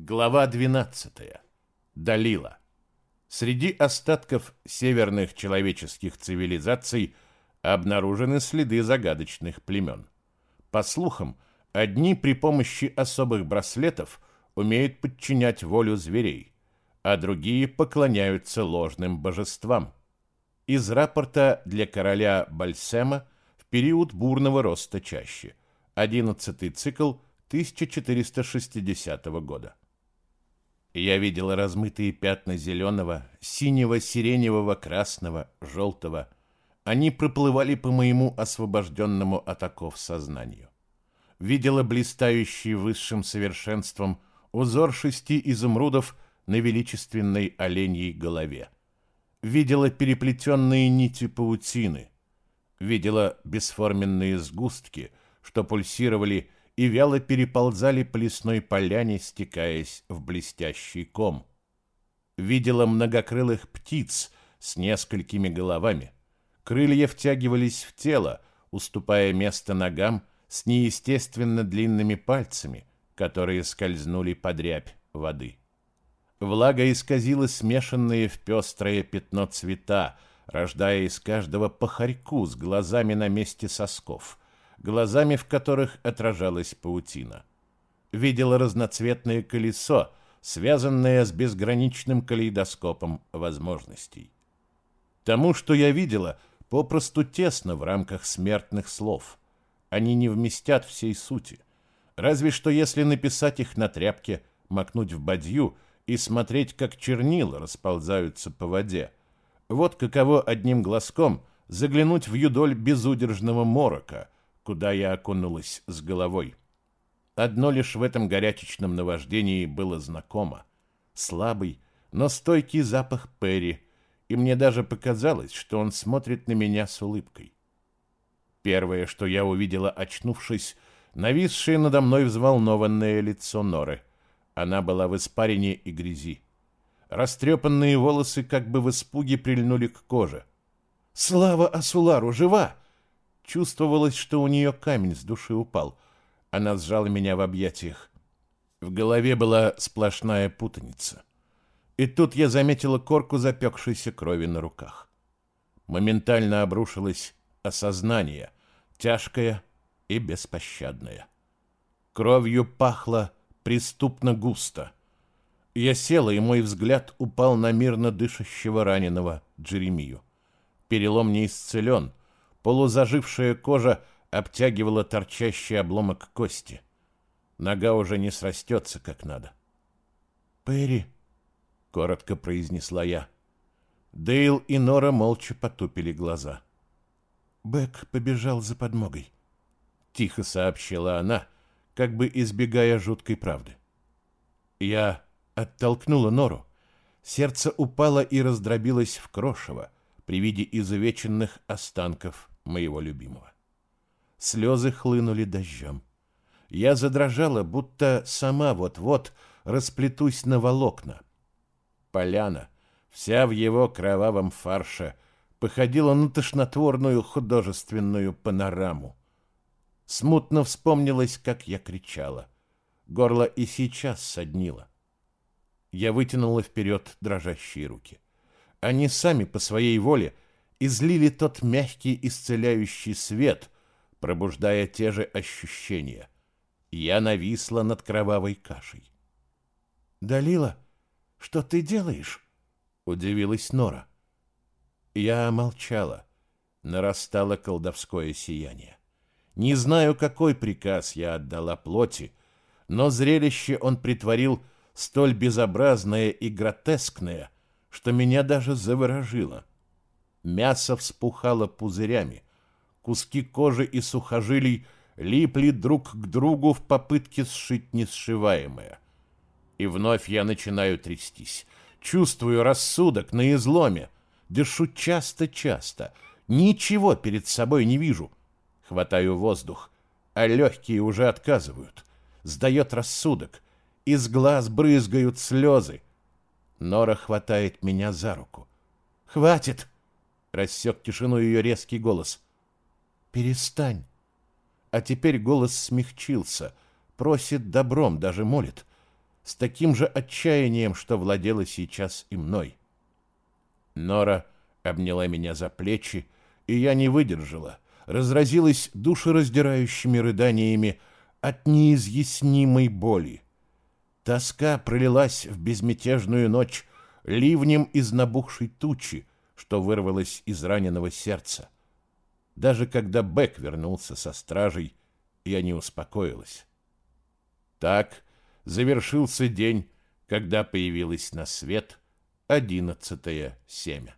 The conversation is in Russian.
Глава 12. Далила. Среди остатков северных человеческих цивилизаций обнаружены следы загадочных племен. По слухам, одни при помощи особых браслетов умеют подчинять волю зверей, а другие поклоняются ложным божествам. Из рапорта для короля Бальсема в период бурного роста чаще. 11 цикл 1460 года. Я видела размытые пятна зеленого, синего, сиреневого, красного, желтого. Они проплывали по моему освобожденному от оков сознанию. Видела блистающий высшим совершенством узор шести изумрудов на величественной оленьей голове. Видела переплетенные нити паутины. Видела бесформенные сгустки, что пульсировали и вяло переползали по лесной поляне, стекаясь в блестящий ком. Видела многокрылых птиц с несколькими головами. Крылья втягивались в тело, уступая место ногам с неестественно длинными пальцами, которые скользнули под рябь воды. Влага исказила смешанные в пестрое пятно цвета, рождая из каждого похарьку с глазами на месте сосков — глазами в которых отражалась паутина. Видела разноцветное колесо, связанное с безграничным калейдоскопом возможностей. Тому, что я видела, попросту тесно в рамках смертных слов. Они не вместят всей сути. Разве что если написать их на тряпке, макнуть в бадью и смотреть, как чернила расползаются по воде. Вот каково одним глазком заглянуть в юдоль безудержного морока — куда я окунулась с головой. Одно лишь в этом горячечном наваждении было знакомо. Слабый, но стойкий запах Перри, и мне даже показалось, что он смотрит на меня с улыбкой. Первое, что я увидела, очнувшись, нависшее надо мной взволнованное лицо Норы. Она была в испарине и грязи. Растрепанные волосы как бы в испуге прильнули к коже. «Слава Асулару! Жива!» Чувствовалось, что у нее камень с души упал. Она сжала меня в объятиях. В голове была сплошная путаница. И тут я заметила корку запекшейся крови на руках. Моментально обрушилось осознание, тяжкое и беспощадное. Кровью пахло преступно густо. Я села, и мой взгляд упал на мирно дышащего раненого Джеремию. Перелом не исцелен, Полузажившая кожа обтягивала торчащий обломок кости. Нога уже не срастется как надо. «Перри», — коротко произнесла я. Дейл и Нора молча потупили глаза. Бэк побежал за подмогой. Тихо сообщила она, как бы избегая жуткой правды. Я оттолкнула Нору. Сердце упало и раздробилось в крошево при виде изувеченных останков моего любимого. Слезы хлынули дождем. Я задрожала, будто сама вот-вот расплетусь на волокна. Поляна, вся в его кровавом фарше, походила на тошнотворную художественную панораму. Смутно вспомнилось, как я кричала. Горло и сейчас соднило. Я вытянула вперед дрожащие руки. Они сами по своей воле — излили тот мягкий исцеляющий свет, пробуждая те же ощущения. Я нависла над кровавой кашей. «Далила, что ты делаешь?» — удивилась Нора. Я молчала. Нарастало колдовское сияние. Не знаю, какой приказ я отдала плоти, но зрелище он притворил столь безобразное и гротескное, что меня даже заворожило. Мясо вспухало пузырями. Куски кожи и сухожилий липли друг к другу в попытке сшить несшиваемое. И вновь я начинаю трястись. Чувствую рассудок на изломе. Дышу часто-часто. Ничего перед собой не вижу. Хватаю воздух, а легкие уже отказывают. Сдает рассудок. Из глаз брызгают слезы. Нора хватает меня за руку. «Хватит!» Рассек тишину ее резкий голос. «Перестань!» А теперь голос смягчился, просит добром, даже молит. с таким же отчаянием, что владело сейчас и мной. Нора обняла меня за плечи, и я не выдержала, разразилась душераздирающими рыданиями от неизъяснимой боли. Тоска пролилась в безмятежную ночь ливнем из набухшей тучи, что вырвалось из раненого сердца. Даже когда Бэк вернулся со стражей, я не успокоилась. Так завершился день, когда появилось на свет одиннадцатое семя.